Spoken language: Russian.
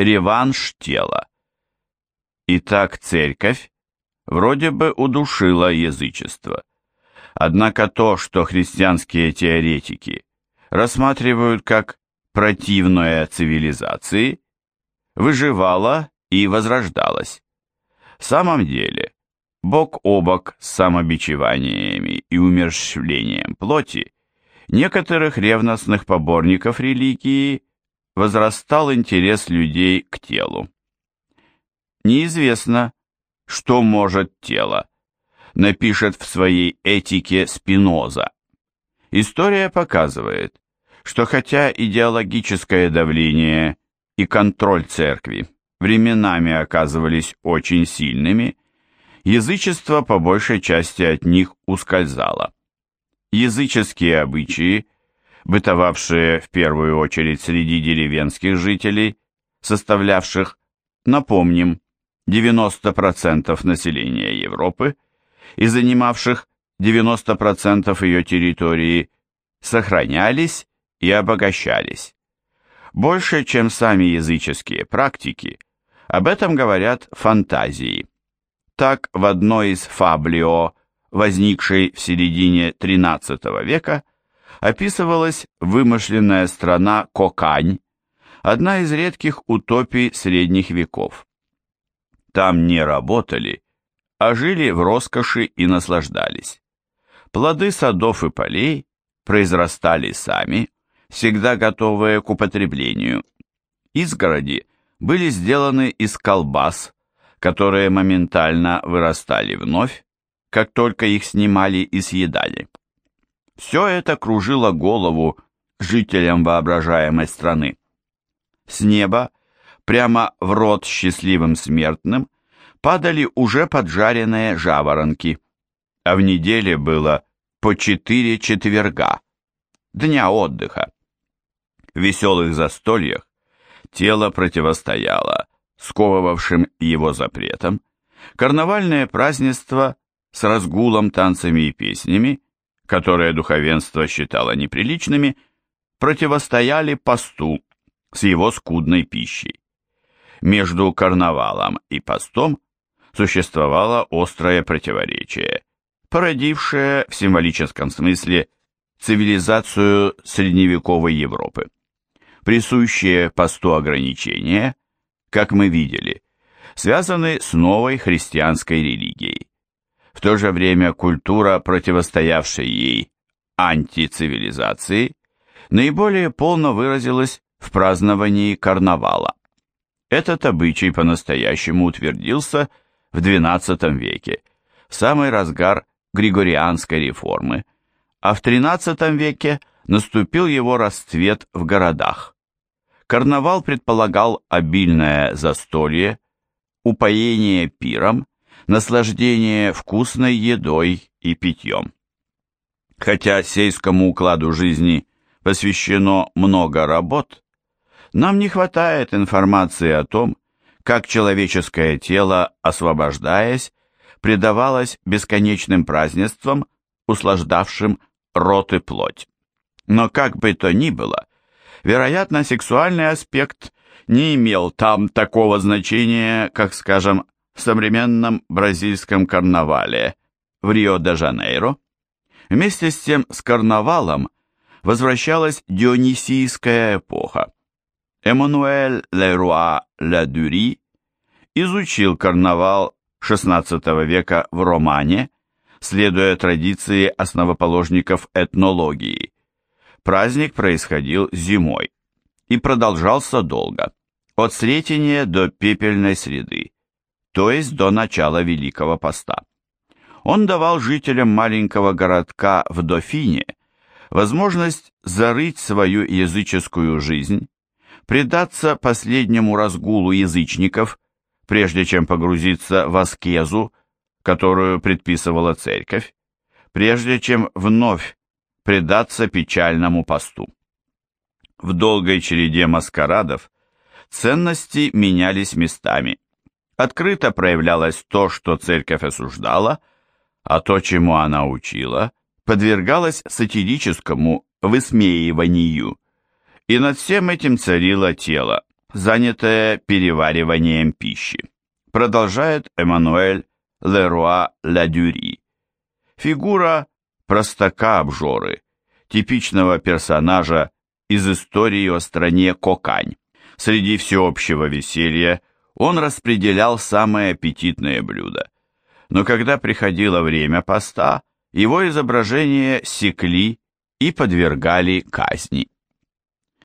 реванш тела. Итак, церковь вроде бы удушила язычество. Однако то, что христианские теоретики рассматривают как противное цивилизации, выживало и возрождалось. В самом деле, бок о бок с самобичеваниями и умерщвлением плоти, некоторых ревностных поборников религии возрастал интерес людей к телу. Неизвестно, что может тело, напишет в своей этике Спиноза. История показывает, что хотя идеологическое давление и контроль церкви временами оказывались очень сильными, язычество по большей части от них ускользало. Языческие обычаи, бытовавшие в первую очередь среди деревенских жителей, составлявших, напомним, 90% населения Европы и занимавших 90% ее территории, сохранялись и обогащались. Больше, чем сами языческие практики, об этом говорят фантазии. Так, в одной из фаблио, возникшей в середине XIII века, описывалась вымышленная страна Кокань, одна из редких утопий средних веков. Там не работали, а жили в роскоши и наслаждались. Плоды садов и полей произрастали сами, всегда готовые к употреблению. Изгороди были сделаны из колбас, которые моментально вырастали вновь, как только их снимали и съедали. Все это кружило голову жителям воображаемой страны. С неба, прямо в рот счастливым смертным, падали уже поджаренные жаворонки, а в неделе было по четыре четверга, дня отдыха. В веселых застольях тело противостояло сковывавшим его запретам, карнавальное празднество с разгулом, танцами и песнями, которые духовенство считало неприличными, противостояли посту с его скудной пищей. Между карнавалом и постом существовало острое противоречие, породившее в символическом смысле цивилизацию средневековой Европы. Присущие посту ограничения, как мы видели, связаны с новой христианской религией. В то же время культура, противостоявшая ей антицивилизации, наиболее полно выразилась в праздновании карнавала. Этот обычай по-настоящему утвердился в XII веке, в самый разгар Григорианской реформы, а в XIII веке наступил его расцвет в городах. Карнавал предполагал обильное застолье, упоение пиром, наслаждение вкусной едой и питьем. Хотя сельскому укладу жизни посвящено много работ, нам не хватает информации о том, как человеческое тело, освобождаясь, предавалось бесконечным празднествам, услаждавшим рот и плоть. Но как бы то ни было, вероятно, сексуальный аспект не имел там такого значения, как, скажем, в современном бразильском карнавале в Рио-де-Жанейро. Вместе с тем с карнавалом возвращалась дионисийская эпоха. Эммануэль Леруа Ладюри изучил карнавал XVI века в Романе, следуя традиции основоположников этнологии. Праздник происходил зимой и продолжался долго, от Сретения до пепельной среды, то есть до начала Великого Поста. Он давал жителям маленького городка в Дофине возможность зарыть свою языческую жизнь, предаться последнему разгулу язычников, прежде чем погрузиться в аскезу, которую предписывала церковь, прежде чем вновь предаться печальному посту. В долгой череде маскарадов ценности менялись местами. Открыто проявлялось то, что церковь осуждала, а то, чему она учила, подвергалось сатирическому высмеиванию. И над всем этим царило тело, занятое перевариванием пищи, продолжает Эммануэль Леруа Ладюри. Фигура простака-обжоры, типичного персонажа из истории о стране Кокань. Среди всеобщего веселья он распределял самые аппетитные блюда. Но когда приходило время поста, его изображение секли и подвергали казни.